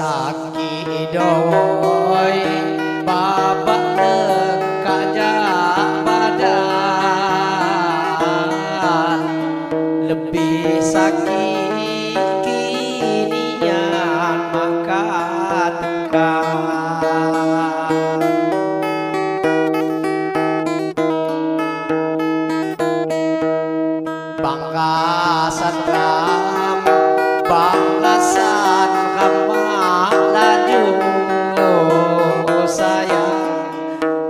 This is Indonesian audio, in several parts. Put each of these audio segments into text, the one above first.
sakit doi bapak kerja badan lebih sakit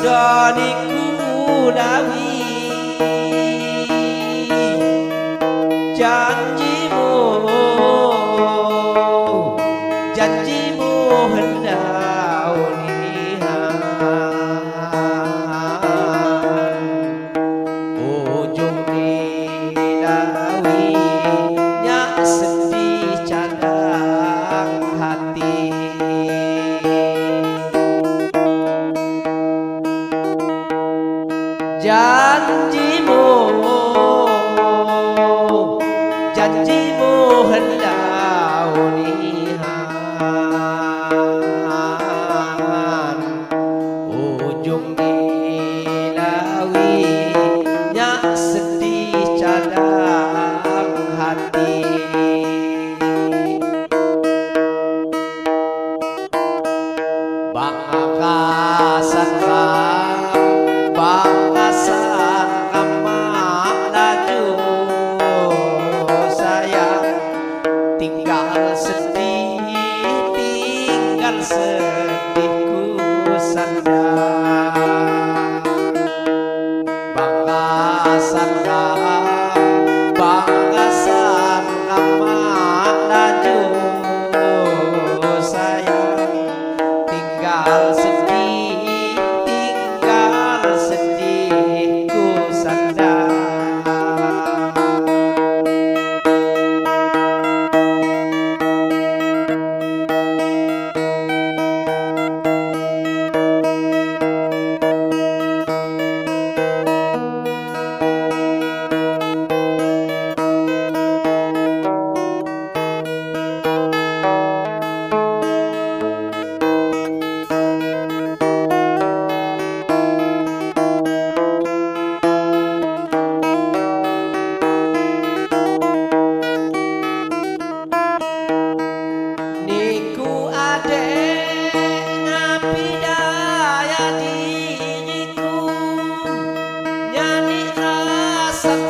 puas doniku lawi janjimu janjimu hendak lihat ujung dilawi nyak janjimu. Janjimu hendak lihat ujung dilawi nyak sedih cadang hati. Bangkasan ram sedihku sandang passar.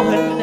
Janjimu